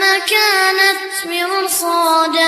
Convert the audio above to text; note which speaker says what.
Speaker 1: كانت مرصادا